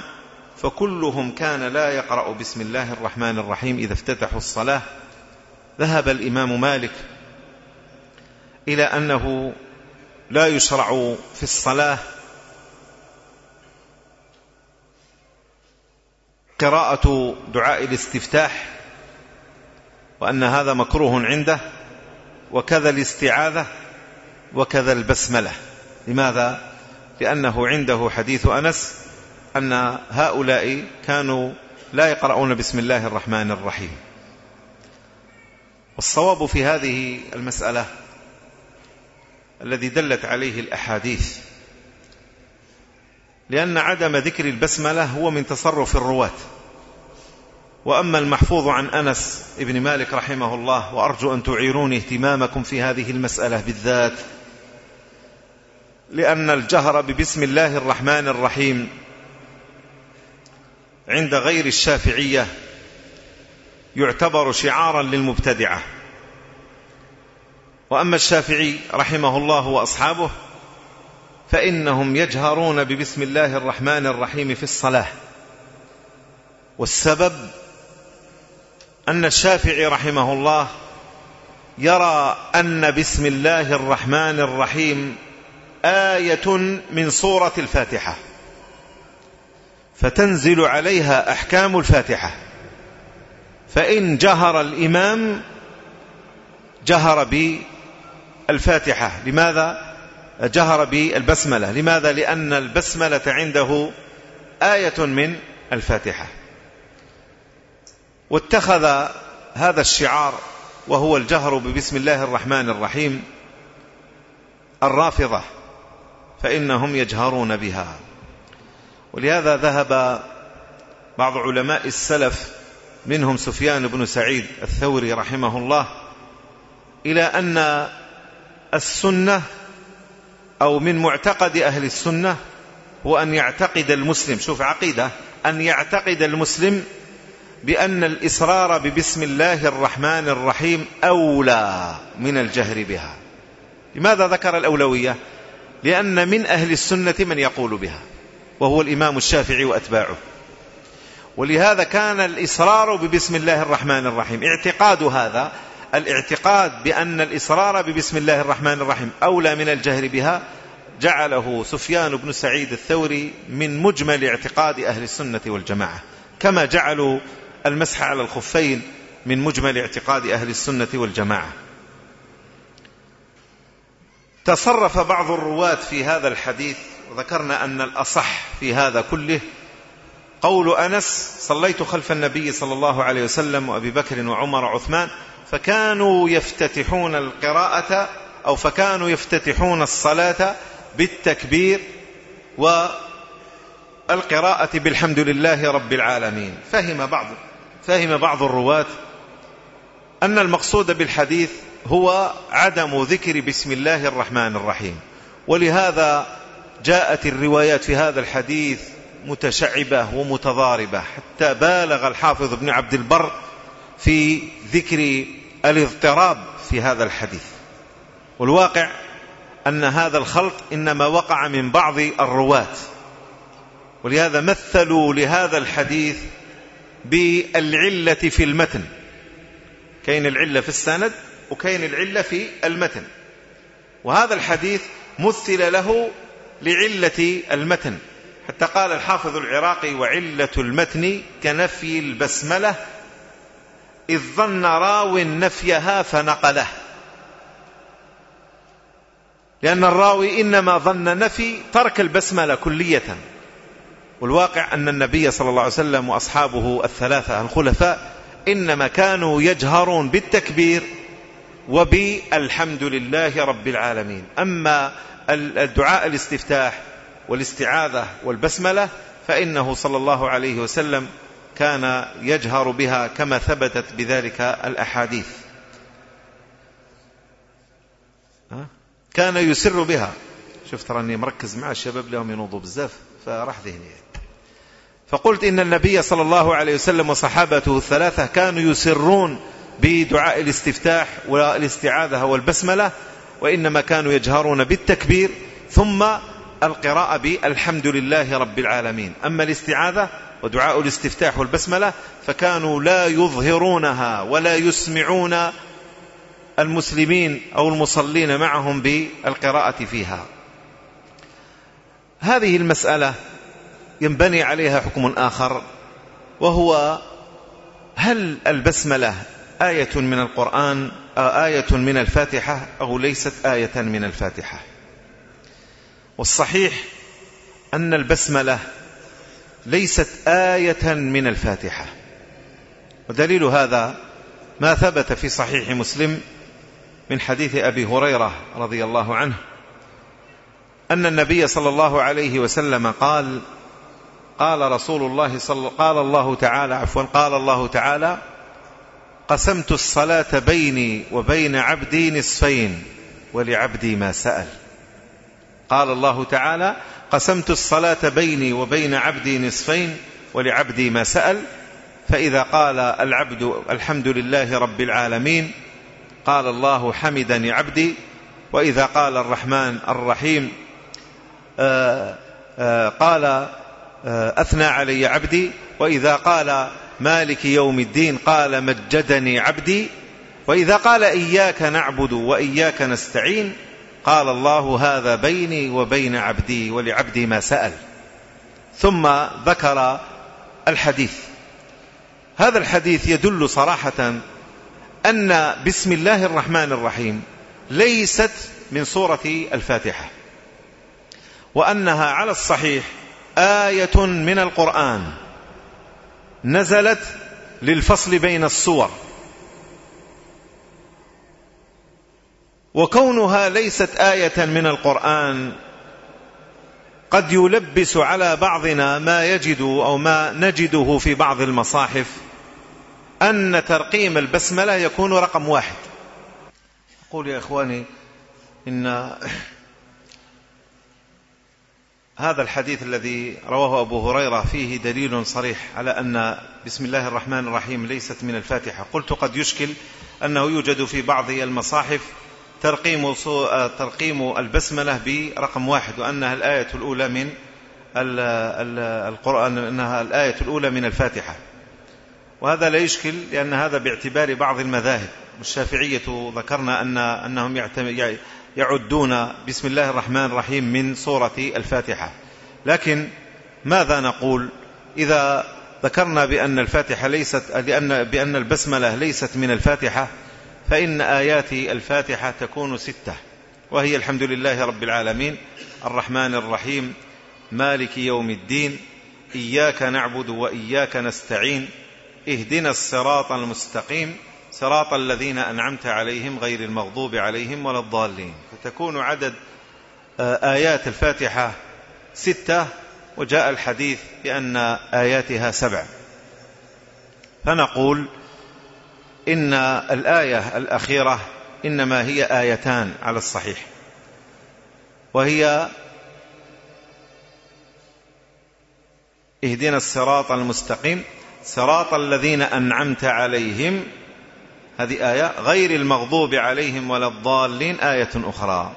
فكلهم كان لا يقرأ بسم الله الرحمن الرحيم إذا افتتحوا الصلاة ذهب الإمام مالك إلى أنه لا يشرع في الصلاة قراءة دعاء الاستفتاح وأن هذا مكروه عنده وكذا الاستعاذة وكذا البسملة لماذا؟ لأنه عنده حديث أنس أن هؤلاء كانوا لا يقرؤون بسم الله الرحمن الرحيم والصواب في هذه المسألة الذي دلت عليه الأحاديث لأن عدم ذكر البسملة هو من تصرف الرواة. وأما المحفوظ عن أنس ابن مالك رحمه الله وأرجو أن تعيروني اهتمامكم في هذه المسألة بالذات لأن الجهر ببسم الله الرحمن الرحيم عند غير الشافعية يعتبر شعارا للمبتدعة. وأما الشافعي رحمه الله وأصحابه فإنهم يجهرون ببسم الله الرحمن الرحيم في الصلاة. والسبب أن الشافعي رحمه الله يرى أن بسم الله الرحمن الرحيم آية من سورة الفاتحة. فتنزل عليها أحكام الفاتحة. فإن جهر الإمام جهر بالفاتحة. لماذا؟ جهر بالبسملة. لماذا؟ لأن البسملة عنده آية من الفاتحة. واتخذ هذا الشعار وهو الجهر ببسم الله الرحمن الرحيم الرافضة فإنهم يجهرون بها. ولهذا ذهب بعض علماء السلف منهم سفيان بن سعيد الثوري رحمه الله إلى أن السنة أو من معتقد أهل السنة هو أن يعتقد المسلم. شوف عقيدة أن يعتقد المسلم بأن الإصرار ببسم الله الرحمن الرحيم أولى من الجهر بها. لماذا ذكر الأولوية؟ لأن من أهل السنة من يقول بها وهو الإمام الشافعي وأتباعه. ولهذا كان الإصرار ببسم الله الرحمن الرحيم. اعتقاد هذا الاعتقاد بأن الإصرار ببسم الله الرحمن الرحيم أولى من الجهر بها جعله سفيان بن سعيد الثوري من مجمل اعتقاد أهل السنة والجماعة كما جعلوا المسح على الخفين من مجمل اعتقاد أهل السنة والجماعة. تصرف بعض الرواة في هذا الحديث وذكرنا أن الأصح في هذا كله قول أنس صليت خلف النبي صلى الله عليه وسلم وأبي بكر وعمر وعثمان فكانوا يفتتحون القراءة أو فكانوا يفتتحون الصلاة بالتكبير والقراءة بالحمد لله رب العالمين. فهم بعض فهم بعض الرواة أن المقصود بالحديث هو عدم ذكر بسم الله الرحمن الرحيم. ولهذا جاءت الروايات في هذا الحديث متشعبة ومتضاربة. حتى بالغ الحافظ ابن عبد البر في ذكر الاضطراب في هذا الحديث. والواقع أن هذا الخلط إنما وقع من بعض الرواة. ولهذا مثلوا لهذا الحديث بالعلة في المتن. كاين العلة في السند وكاين العلة في المتن. وهذا الحديث مثل له لعلة المتن. حتى قال الحافظ العراقي وعلة المتن كنفي البسملة إذ ظن راو نفيها فنقله. لأن الراوي إنما ظن نفي ترك البسملة كلية. والواقع أن النبي صلى الله عليه وسلم وأصحابه الثلاثة الخلفاء إنما كانوا يجهرون بالتكبير وبالحمد لله رب العالمين. أما الدعاء الاستفتاح والاستعاذة والبسملة فإنه صلى الله عليه وسلم كان يجهر بها كما ثبتت بذلك الأحاديث. كان يسر بها. شفت راني مركز مع الشباب لهم ينوضوا بزاف فراح ذهني. فقلت إن النبي صلى الله عليه وسلم وصحابته الثلاثة كانوا يسرون بدعاء الاستفتاح والاستعاذة والبسملة وإنما كانوا يجهرون بالتكبير ثم القراءة بالحمد لله رب العالمين. أما الاستعاذة ودعاء الاستفتاح والبسملة فكانوا لا يظهرونها ولا يسمعون المسلمين أو المصلين معهم بالقراءة فيها. هذه المسألة ينبني عليها حكم آخر وهو هل البسملة آية من القرآن أو آية من الفاتحة أو ليست آية من الفاتحة؟ والصحيح أن البسملة ليست آية من الفاتحة. ودليل هذا ما ثبت في صحيح مسلم من حديث أبي هريرة رضي الله عنه أن النبي صلى الله عليه وسلم قال قال رسول الله صلى قال الله تعالى عفوا قال الله تعالى قسمت الصلاة بيني وبين عبدي نصفين ولعبدي ما سأل. قال الله تعالى قسمت الصلاة بيني وبين عبدي نصفين ولعبدي ما سأل فإذا قال العبد الحمد لله رب العالمين قال الله حمدني عبدي وإذا قال الرحمن الرحيم آه، آه، قال آه، أثنى علي عبدي وإذا قال مالك يوم الدين قال مجدني عبدي وإذا قال إياك نعبد وإياك نستعين قال الله هذا بيني وبين عبدي ولعبدي ما سأل. ثم ذكر الحديث. هذا الحديث يدل صراحة أن بسم الله الرحمن الرحيم ليست من سورة الفاتحة وأنها على الصحيح آية من القرآن نزلت للفصل بين الصور وكونها ليست آية من القرآن قد يلبس على بعضنا ما يجد أو ما نجده في بعض المصاحف أن ترقيم البسملة يكون رقم واحد. أقول يا إخواني إن هذا الحديث الذي رواه أبو هريرة فيه دليل صريح على أن بسم الله الرحمن الرحيم ليست من الفاتحة. قلت قد يشكل أنه يوجد في بعض المصاحف ترقيم, ترقيم البسملة برقم واحد وأنها الآية الأولى من القرآن أنها الآية الأولى من الفاتحة. وهذا لا يشكل لأن هذا باعتبار بعض المذاهب. الشافعية ذكرنا أن أنهم يعدون بسم الله الرحمن الرحيم من سورة الفاتحة. لكن ماذا نقول؟ إذا ذكرنا بأن الفاتحة ليست لأن بأن البسملة ليست من الفاتحة فإن آيات الفاتحة تكون ستة وهي الحمد لله رب العالمين الرحمن الرحيم مالك يوم الدين إياك نعبد وإياك نستعين اهدنا الصراط المستقيم صراط الذين أنعمت عليهم غير المغضوب عليهم ولا الضالين. فتكون عدد آه، آيات الفاتحة ستة وجاء الحديث بأن آياتها سبع. فنقول إن الآية الأخيرة إنما هي آيتان على الصحيح. وهي اهدنا الصراط المستقيم صراط الذين أنعمت عليهم هذه آية غير المغضوب عليهم ولا الضالين آية أخرى.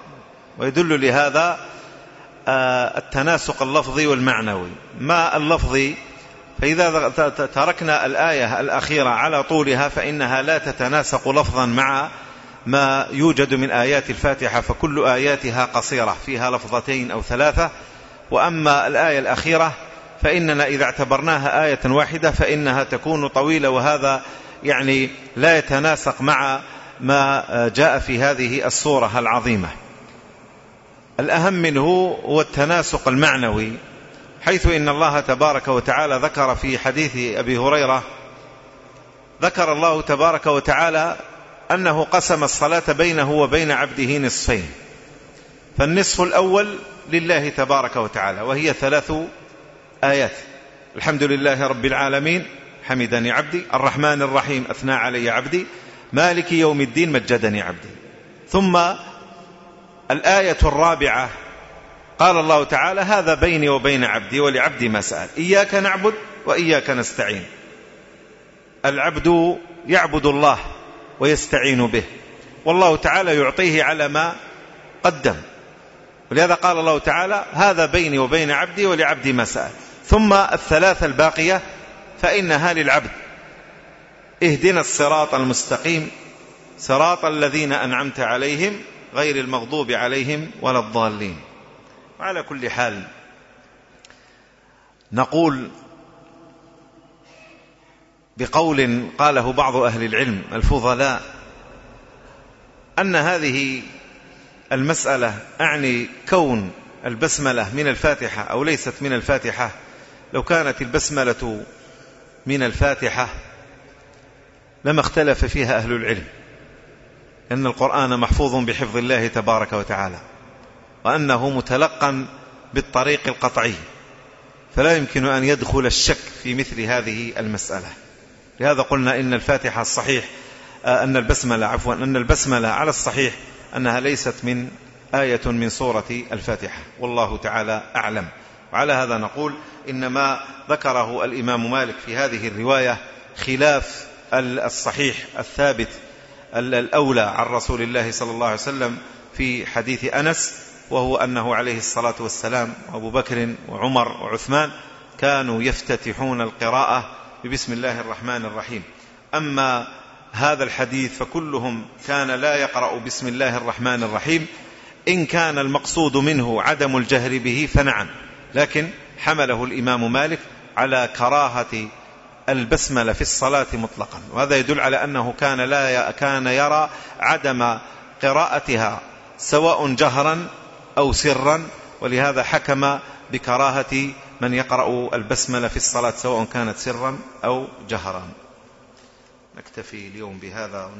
ويدل لهذا آه، التناسق اللفظي والمعنوي. ما اللفظي فإذا تركنا الآية الأخيرة على طولها فإنها لا تتناسق لفظا مع ما يوجد من آيات الفاتحة فكل آياتها قصيرة فيها لفظتين أو ثلاثة. وأما الآية الأخيرة فإننا إذا اعتبرناها آية واحدة فإنها تكون طويلة وهذا يعني لا يتناسق مع ما جاء في هذه الصورة العظيمة. الأهم منه هو التناسق المعنوي. حيث إن الله تبارك وتعالى ذكر في حديث أبي هريرة ذكر الله تبارك وتعالى أنه قسم الصلاة بينه وبين عبده نصفين. فالنصف الأول لله تبارك وتعالى وهي ثلاث آيات. الحمد لله رب العالمين حمدني عبدي الرحمن الرحيم أثنى علي عبدي مالك يوم الدين مجدني عبدي. ثم الآية الرابعة قال الله تعالى هذا بيني وبين عبدي ولعبدي ما سأل. إياك نعبد وإياك نستعين. العبد يعبد الله ويستعين به. والله تعالى يعطيه على ما قدم. ولهذا قال الله تعالى هذا بيني وبين عبدي ولعبدي ما سأل. ثم الثلاثة الباقية فإنها للعبد. اهدنا الصراط المستقيم. صراط الذين أنعمت عليهم غير المغضوب عليهم ولا الضالين. وعلى كل حال نقول بقول قاله بعض أهل العلم الفضلاء أن هذه المسألة أعني كون البسملة من الفاتحة أو ليست من الفاتحة. لو كانت البسملة من الفاتحة لما اختلف فيها أهل العلم أن القرآن محفوظ بحفظ الله تبارك وتعالى. وأنه متلقا بالطريق القطعي. فلا يمكن أن يدخل الشك في مثل هذه المسألة. لهذا قلنا إن الفاتحة الصحيح آه، أن البسملة عفوا أن البسملة على الصحيح أنها ليست من آية من سورة الفاتحة. والله تعالى أعلم. وعلى هذا نقول إنما ذكره الإمام مالك في هذه الرواية خلاف الصحيح الثابت الأولى عن رسول الله صلى الله عليه وسلم في حديث أنس وهو أنه عليه الصلاة والسلام أبو بكر وعمر وعثمان كانوا يفتتحون القراءة ببسم الله الرحمن الرحيم. أما هذا الحديث فكلهم كان لا يقرأ بسم الله الرحمن الرحيم. إن كان المقصود منه عدم الجهر به فنعم لكن حمله الإمام مالك على كراهة البسملة في الصلاة مطلقا. وهذا يدل على أنه كان, لا كان يرى عدم قراءتها سواء جهرا أو سرا ولهذا حكم بكراهة من يقرأ البسملة في الصلاة سواء كانت سرا أو جهرا. نكتفي اليوم بهذا.